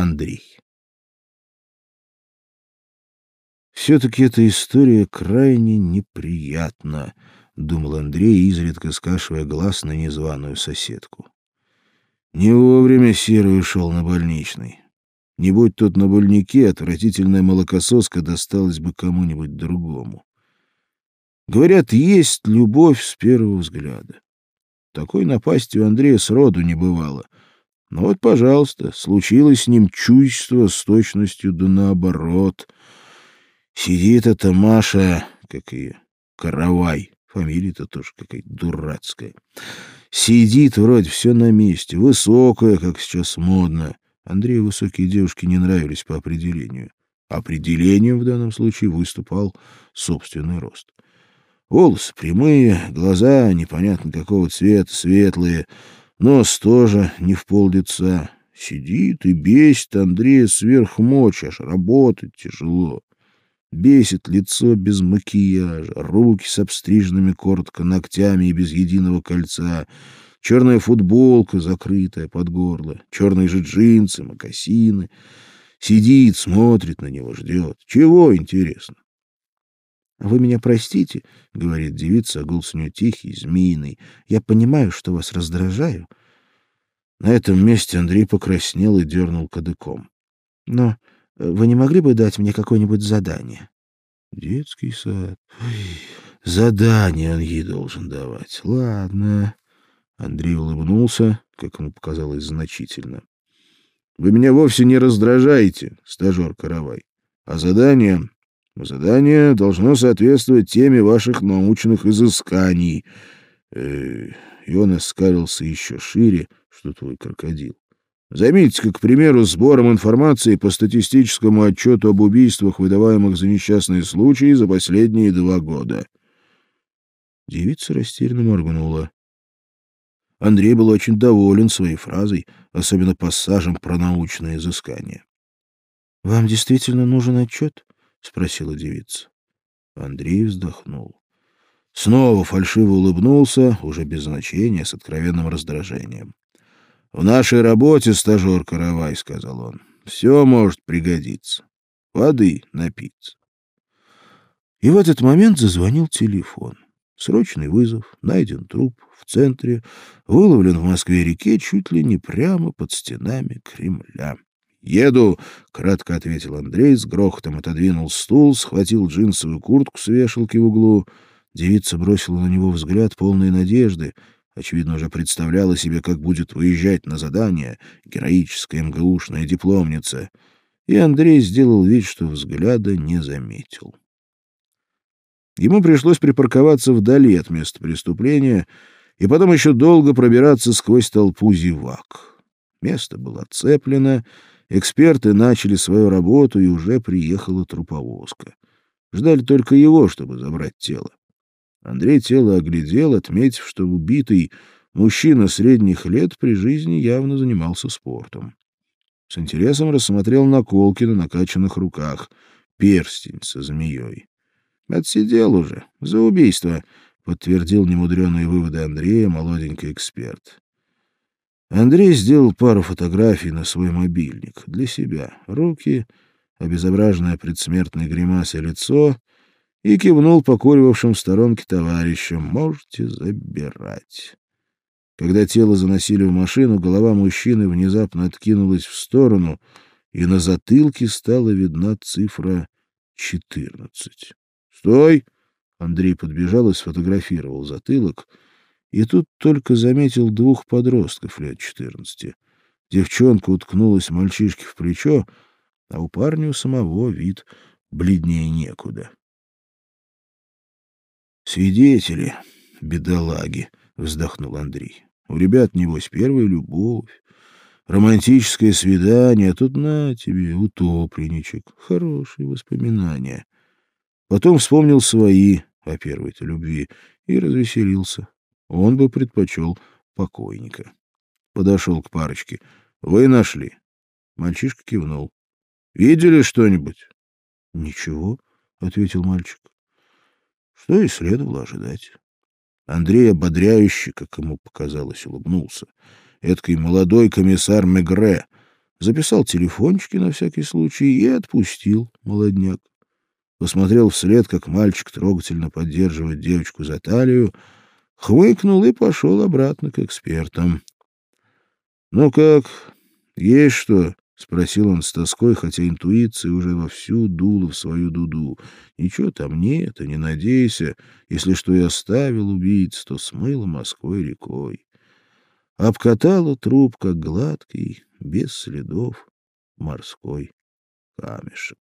Андрей. Все-таки эта история крайне неприятна, — думал Андрей, изредка скашивая глаз на незваную соседку. Не вовремя Серый ушел на больничный. Не будь тот на больнике, отвратительная молокососка досталась бы кому-нибудь другому. Говорят, есть любовь с первого взгляда. Такой напасти у Андрея сроду не бывало. Но вот, пожалуйста, случилось с ним чувство с точностью да наоборот. Сидит эта Маша, как ее, Каравай, фамилия-то тоже какая-то дурацкая. Сидит вроде все на месте, высокая, как сейчас модно. Андрею высокие девушки не нравились по определению. Определением в данном случае выступал собственный рост. Волосы прямые, глаза непонятно какого цвета, светлые, нос тоже не в пол лица. Сидит и бесит Андрея сверх мочи, аж работать тяжело. Бесит лицо без макияжа, руки с обстриженными коротко ногтями и без единого кольца, черная футболка, закрытая под горло, черные же джинсы, мокасины. Сидит, смотрит на него, ждет. Чего, интересно? — Вы меня простите, — говорит девица, а голос нее тихий, змеиный. — Я понимаю, что вас раздражаю. На этом месте Андрей покраснел и дернул кадыком. — Но вы не могли бы дать мне какое-нибудь задание? Детский сад. Задание он ей должен давать. Ладно. Андрей улыбнулся, как ему показалось значительно. Вы меня вовсе не раздражаете, стажер Каравай. А задание Задание должно соответствовать теме ваших научных изысканий. Э, и он оскалился еще шире, что твой крокодил. Заметьте, к примеру, сбором информации по статистическому отчету об убийствах, выдаваемых за несчастные случаи за последние два года. Девица растерянно моргнула. Андрей был очень доволен своей фразой, особенно пассажем про научное изыскание. — Вам действительно нужен отчет? — спросила девица. Андрей вздохнул. Снова фальшиво улыбнулся, уже без значения, с откровенным раздражением. — В нашей работе, стажер Каравай, — сказал он, — все может пригодиться. Воды напиться. И в этот момент зазвонил телефон. Срочный вызов, найден труп в центре, выловлен в Москве-реке чуть ли не прямо под стенами Кремля. «Еду», — кратко ответил Андрей, с грохотом отодвинул стул, схватил джинсовую куртку с вешалки в углу. Девица бросила на него взгляд полной надежды. Очевидно, уже представляла себе, как будет выезжать на задание героическая МГУшная дипломница. И Андрей сделал вид, что взгляда не заметил. Ему пришлось припарковаться вдали от места преступления и потом еще долго пробираться сквозь толпу зевак. Место было оцеплено, Эксперты начали свою работу, и уже приехала труповозка. Ждали только его, чтобы забрать тело. Андрей тело оглядел, отметив, что убитый мужчина средних лет при жизни явно занимался спортом. С интересом рассмотрел наколки на накачанных руках, перстень со змеей. «Отсидел уже, за убийство», — подтвердил немудреные выводы Андрея, молоденький эксперт. Андрей сделал пару фотографий на свой мобильник для себя. Руки, обезображенное предсмертной гримасой лицо и кивнул покуривавшим в сторонке товарищам. «Можете забирать». Когда тело заносили в машину, голова мужчины внезапно откинулась в сторону, и на затылке стала видна цифра 14. «Стой!» Андрей подбежал и сфотографировал затылок — и тут только заметил двух подростков лет четырнадцати. Девчонка уткнулась мальчишке в плечо, а у парня у самого вид бледнее некуда. «Свидетели, бедолаги», — вздохнул Андрей. «У ребят, небось, первая любовь, романтическое свидание, а тут на тебе, утопленничек, хорошие воспоминания». Потом вспомнил свои о первой-то любви и развеселился. Он бы предпочел покойника. Подошел к парочке. «Вы нашли?» Мальчишка кивнул. «Видели что-нибудь?» «Ничего», — ответил мальчик. Что и следовало ожидать. Андрей ободряюще, как ему показалось, улыбнулся. Эдакий молодой комиссар Мегре. записал телефончики на всякий случай и отпустил молодняк. Посмотрел вслед, как мальчик трогательно поддерживает девочку за талию, хмыкнул и пошел обратно к экспертам. — Ну как, есть что? — спросил он с тоской, хотя интуиция уже вовсю дула в свою дуду. — Ничего там нет, и не надейся. Если что и оставил убийц, то смыло Москвой рекой. Обкатала труп, как гладкий, без следов, морской камешек.